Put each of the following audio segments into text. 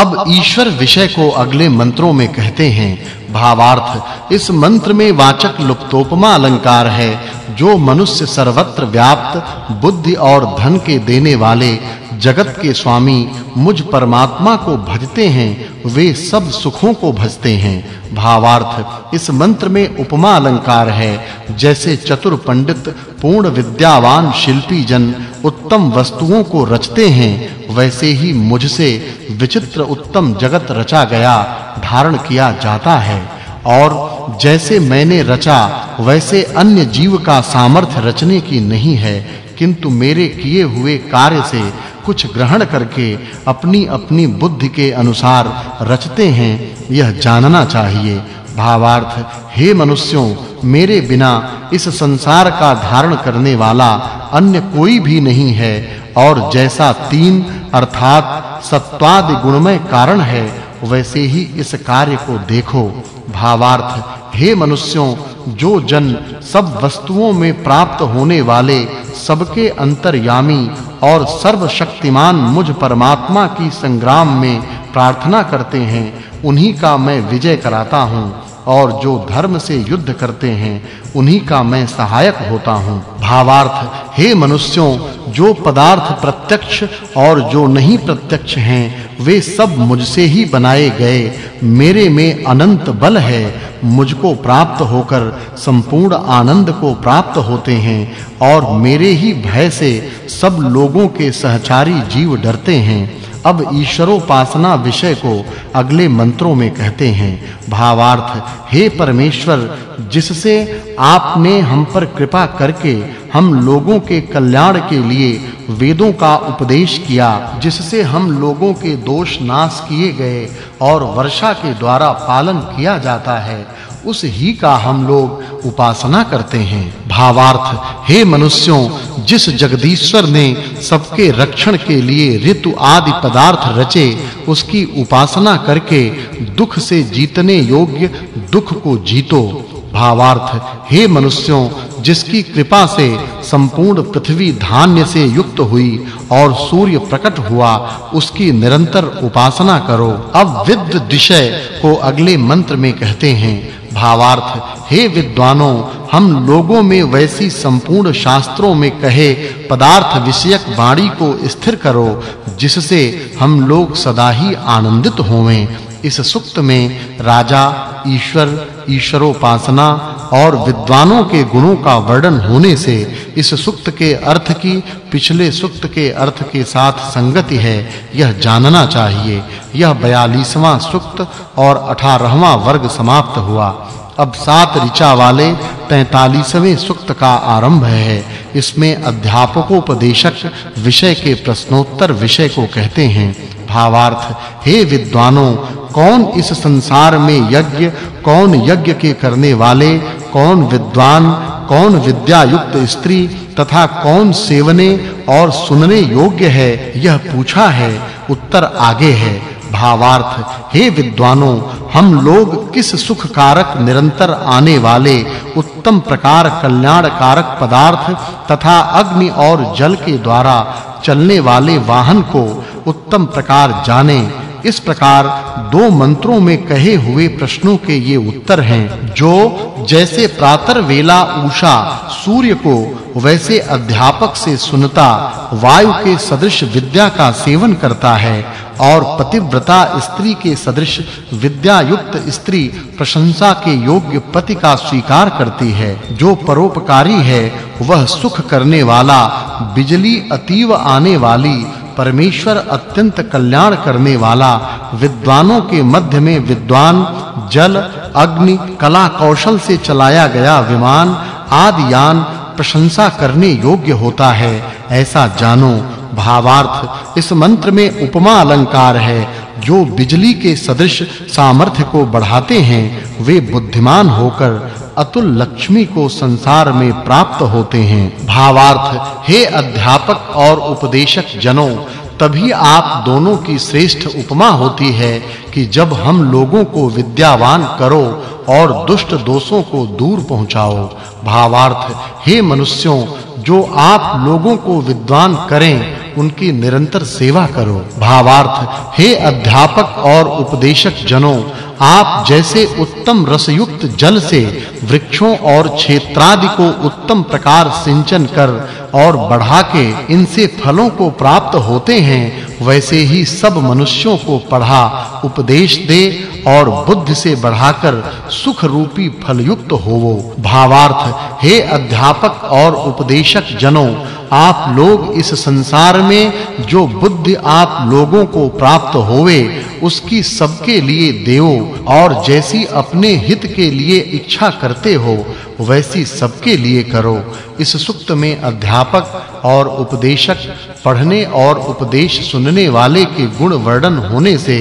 अब ईश्वर विषय को अगले मंत्रों में कहते हैं। भावार्थ, इस मंत्र में वाचक् लुप्तोपमा अलंकार है, जो मनुष्य सर्वत्र व्याप्त, बुद्धि और धन के देने वाले जगत के स्वामी मुझ परमात्मा को भजते हैं, वे सब सुखों को भजते हैं। भावार्थ, इस मंत्र में उपमा अलंकार है। जैसे चतुर पंडित, पूर्ण विद्यावान शिल्पी जन उत्तम वस्तुओं को रचते हैं, वैसे ही मुझसे विचित्र उत्तम जगत रचा गया, धारण किया जाता है। और जैसे मैंने रचा, वैसे अन्य जीव का सामर्थ्य रचने की नहीं है, किंतु मेरे किए हुए कार्य से कुछ ग्रहण करके अपनी अपनी बुद्धि के अनुसार रचते हैं, यह जानना चाहिए। भावार्थ, हे मनुष्यों, मेरे बिना इस संसार का धारण करने वाला अन्य कोई भी नहीं है, और जैसा तीन अर्थात सत्वादि गुणमय कारण है, वैसे ही इस कार्य को देखो। भावार्थ, हे मनुष्यों, जो जन सब वस्तुओं में प्राप्त होने वाले सबके अंतर्यामी और सर्वशक्तिमान मुझ परमात्मा की संग्राम में प्रार्थना करते हैं, उन्हीं का मैं विजय कराता हूँ। और जो धर्म से युद्ध करते हैं, उन्हीं का मैं सहायक होता हूँ। भावार्थ, हे मनुष्यों, जो पदार्थ प्रत्यक्ष और जो नहीं प्रत्यक्ष हैं, वे सब मुझसे ही बनाए गए। मेरे में अनंत बल है। मुझको प्राप्त होकर संपूर्ण आनंद को प्राप्त होते हैं और मेरे ही भय से सब लोगों के सहचारी जीव डरते हैं। अब ईश्वरोपासना विषय को अगले मंत्रों में कहते हैं। भावार्थ, हे परमेश्वर, जिससे आपने हम पर कृपा करके हम लोगों के कल्याण के लिए वेदों का उपदेश किया, जिससे हम लोगों के दोष नाश किए गए और वर्षा के द्वारा पालन किया जाता है। उस ही का हम लोग उपासना करते हैं। भावार्थ, हे मनुष्यों, जिस जगदीश्वर ने सबके रक्षण के लिए ऋतु आदि पदार्थ रचे, उसकी उपासना करके दुख से जीतने योग्य दुख को जीतो। भावार्थ, हे मनुष्यों, जिसकी कृपा से संपूर्ण पृथ्वी धान्य से युक्त हुई और सूर्य प्रकट हुआ, उसकी निरंतर उपासना करो। अब विद्ध विषय को अगले मंत्र में कहते हैं भावार्थ, हे विद्वानों, हम लोगों में वैसी संपूर्ण शास्त्रों में कहे पदार्थ विषयक वाणी को स्थिर करो, जिससे हम लोग सदा ही आनंदित होवें। इस सुक्त में राजा ईश्वर, ईश्वरोपासना और विद्वानों के गुणों का वर्णन होने से इस सुक्त के अर्थ की, पिछले सुक्त के अर्थ के साथ संगति है, यह जानना चाहिए। यह 42वां सुक्त और 18वां वर्ग समाप्त हुआ। अब सात ऋचा वाले 43वें सुक्त का आरंभ है। इसमें अध्यापकोपदेशक विषय के प्रश्नोत्तर विषय को कहते हैं। भावार्थ, हे विद्वानों कौन इस संसार में यज्ञ, कौन यज्ञ के करने वाले, कौन विद्वान, कौन विद्या युक्त स्त्री तथा कौन सेवने और सुनने योग्य है, यह पूछा है, उत्तर आगे है। भावार्थ, हे विद्वानों, हम लोग किस सुख कारक निरंतर आने वाले, उत्तम प्रकार कल्याण कारक पदार्थ तथा अग्नि और जल के द्वारा चलने वाले वाहन को उत्तम प्रकार जाने इस प्रकार दो मंत्रों में कहे हुए प्रश्नों के ये उत्तर हैं, जो जैसे प्रातर वेला उषा सूर्य को वैसे अध्यापक से सुनता, वायु के सदृश विद्या का सेवन करता है, और पतिव्रता स्त्री के सदृश विद्या युक्त स्त्री प्रशंसा के योग्य पति का स्वीकार करती है, जो परोपकारी है, वह सुख करने वाला, बिजली अतीव आने वाली परमेश्वर अत्यंत कल्याण करने वाला विद्वानों के मध्य में विद्वान, जल, अग्नि, कला कौशल से चलाया गया विमान आदि यान प्रशंसा करने योग्य होता है। ऐसा जानो, भावार्थ, इस मंत्र में उपमा अलंकार है। जो बिजली के सदृश सामर्थ्य को बढ़ाते हैं, वे बुद्धिमान होकर अतुल लक्ष्मी को संसार में प्राप्त होते हैं। भावार्थ, हे अध्यापक और उपदेशक जनों, तभी आप दोनों की श्रेष्ठ उपमा होती है कि जब हम लोगों को विद्यावान करो और दुष्ट दोषों को दूर पहुंचाओ। भावार्थ, हे मनुष्यों, जो आप लोगों को विद्वान करें उनकी निरंतर सेवा करो। भावार्थ, हे अध्यापक और उपदेशक जनों, आप जैसे उत्तम रसयुक्त जल से वृक्षों और क्षेत्रादि को उत्तम प्रकार सिंचन कर और बढ़ा के इनसे फलों को प्राप्त होते हैं, वैसे ही सब मनुष्यों को पढ़ा उपदेश दे और बुद्धि से बढ़ाकर सुख रूपी फल युक्त होवो। भावार्थ, हे अध्यापक और उपदेशक जनों, आप लोग इस संसार में जो बुद्धि आप लोगों को प्राप्त होवे, उसकी सबके लिए देवो और जैसी अपने हित के लिए इच्छा करते हो, वैसी सबके लिए करो। इस सुक्त में अध्यापक और उपदेशक, पढ़ने और उपदेश सुनने वाले के गुण वर्णन होने से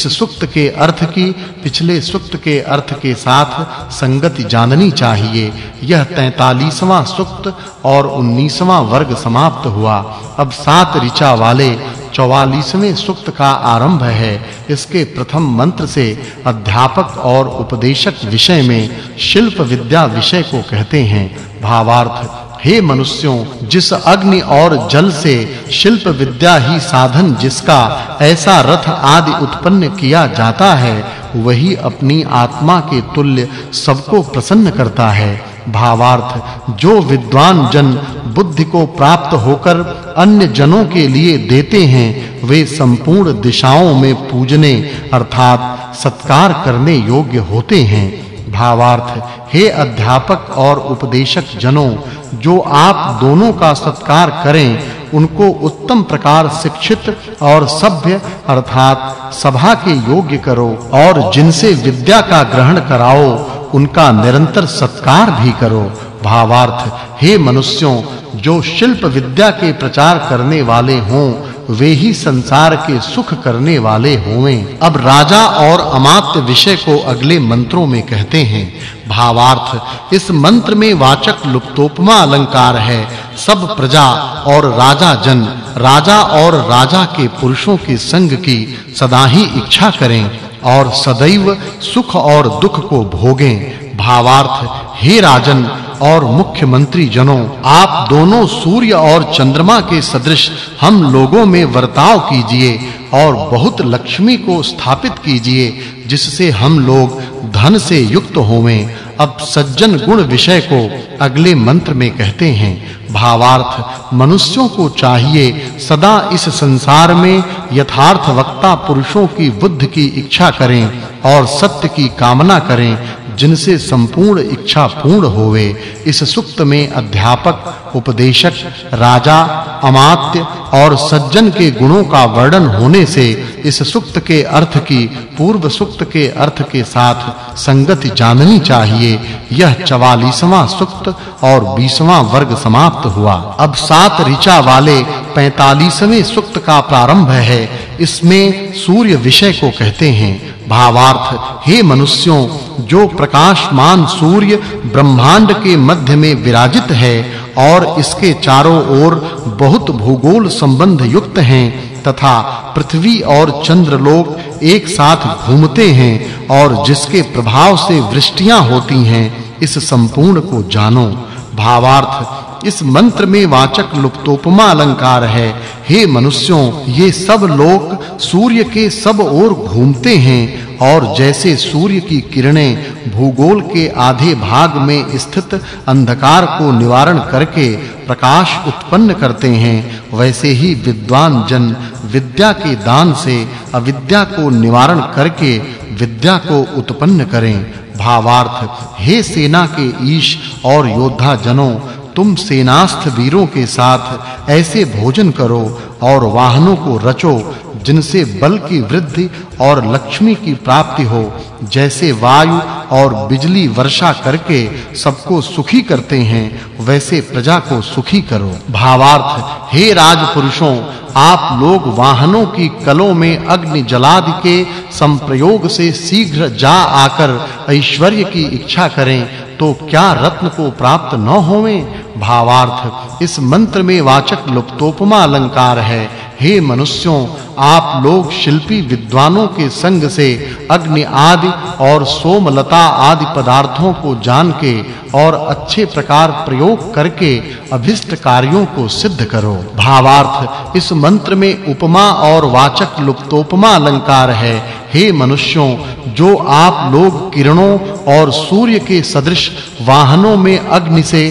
इस सुक्त के अर्थ की, पिछले सुक्त के अर्थ के साथ संगति जाननी चाहिए। यह 43वां सुक्त और 19वां वर्ग समाप्त हुआ। अब सात ऋचा वाले 44वें सुक्त का आरंभ है। इसके प्रथम मंत्र से अध्यापक और उपदेशक विषय में शिल्प विद्या विषय को कहते हैं। भावार्थ हे मनुष्यों, जिस अग्नि और जल से शिल्प विद्या ही साधन जिसका ऐसा रथ आदि उत्पन्न किया जाता है, वही अपनी आत्मा के तुल्य सबको प्रसन्न करता है। भावार्थ, जो विद्वान जन बुद्धि को प्राप्त होकर अन्य जनों के लिए देते हैं, वे संपूर्ण दिशाओं में पूजने अर्थात सत्कार करने योग्य होते हैं। भावार्थ हे। अध्यापक और उपदेशक जनों, जो आप दोनों का सत्कार करें, उनको उत्तम प्रकार शिक्षित और सभ्य, अर्थात सभा के योग्य करो, और जिनसे विद्या का ग्रहण कराओ, उनका निरंतर सत्कार भी करो। भावार्थ। हे मनुष्यों, जो शिल्प विद्या के प्रचार करने वाले हों, वे ही संसार के सुख करने वाले होवें। अब राजा और अमात्य विषय को अगले मंत्रों में कहते हैं। भावार्थ, इस मंत्र में वाचक् लुप्तोपमा अलंकार है। सब प्रजा और राजा जन, राजा और राजा के पुरुषों के संग की सदा ही इच्छा करें और सदैव सुख और दुख को भोगें। भावार्थ, हे राजन और मुख्यमंत्री जनों, आप दोनों सूर्य और चंद्रमा के सदृश हम लोगों में वर्ताव कीजिए और बहुत लक्ष्मी को स्थापित कीजिए, जिससे हम लोग धन से युक्त होवें। अब सज्जन गुण विषय को अगले मंत्र में कहते हैं, भावार्थ, मनुष्यों को चाहिए सदा इस संसार में यथार्थ वक्ता पुरुषों की बुद्धि की इच्छा करें और सत्य की कामना करें जिनसे संपूर्ण इच्छा पूर्ण होवे इस सुक्त में अध्यापक उपदेशक, राजा, अमात्य और सज्जन के गुणों का वर्णन होने से इस सुक्त के अर्थ की, पूर्व सुक्त के अर्थ के साथ संगति जाननी चाहिए। यह 44वां सुक्त और 20वां वर्ग समाप्त हुआ। अब सात ऋचा वाले 45वें सुक्त का प्रारंभ है। इसमें सूर्य विषय को कहते हैं। भावार्थ, हे मनुष्यों, जो प्रकाशमान सूर्य ब्रह्मांड के मध्य में विराजित है और इसके चारों ओर बहुत भूगोल संबंध युक्त हैं तथा पृथ्वी और चंद्र चंद्रलोक एक साथ घूमते हैं और जिसके प्रभाव से वृष्टियाँ होती हैं, इस संपूर्ण को जानो। भावार्थ इस मंत्र में वाचक् लुप्तोपमा अलंकार है। हे मनुष्यों, ये सब लोक सूर्य के सब ओर घूमते हैं और जैसे सूर्य की किरणें भूगोल के आधे भाग में स्थित अंधकार को निवारण करके प्रकाश उत्पन्न करते हैं, वैसे ही विद्वान जन विद्या के दान से अविद्या को निवारण करके विद्या को उत्पन्न करें। भावार्थ, हे सेना के ईश और योद्धा जनों तुम सेनास्थ वीरों के साथ ऐसे भोजन करो और वाहनों को रचो, जिनसे बल की वृद्धि और लक्ष्मी की प्राप्ति हो। जैसे वायु और बिजली वर्षा करके सबको सुखी करते हैं, वैसे प्रजा को सुखी करो। भावार्थ, हे राजपुरुषों, आप लोग वाहनों की कलों में अग्नि जलादि के संप्रयोग से शीघ्र जा आकर ऐश्वर्य की इच्छा करें तो क्या रत्न को प्राप्त न होवें? भावार्थ, इस मंत्र में वाचक् लुप्तोपमा अलंकार है। हे मनुष्यों, आप लोग शिल्पी विद्वानों के संग से अग्नि आदि और सोमलता आदि पदार्थों को जान के और अच्छे प्रकार प्रयोग करके अभिष्ट कार्यों को सिद्ध करो। भावार्थ, इस मंत्र में उपमा और वाचक लुप्तोपमा अलंकार है। हे मनुष्यों, जो आप लोग किरणों और सूर्य के सदृश वाहनों में अग्नि से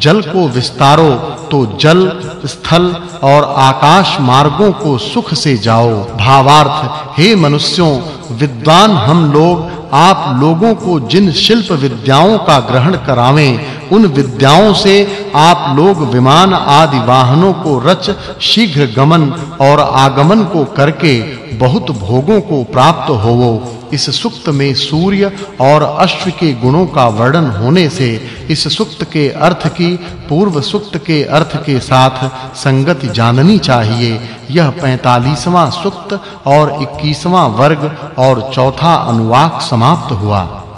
जल को विस्तारो तो जल, स्थल और आकाश मार्गों को सुख से जाओ। भावार्थ, हे मनुष्यों, विद्वान हम लोग, आप लोगों को जिन शिल्प विद्याओं का ग्रहण करावें उन विद्याओं से आप लोग विमान आदि वाहनों को रच, शीघ्र गमन और आगमन को करके बहुत भोगों को प्राप्त होवो। इस सुक्त में सूर्य और अश्व के गुणों का वर्णन होने से इस सुक्त के अर्थ की, पूर्व सुक्त के अर्थ के साथ संगति जाननी चाहिए। यह 45वां सुक्त और 21वां वर्ग और चौथा अनुवाक समाप्त हुआ।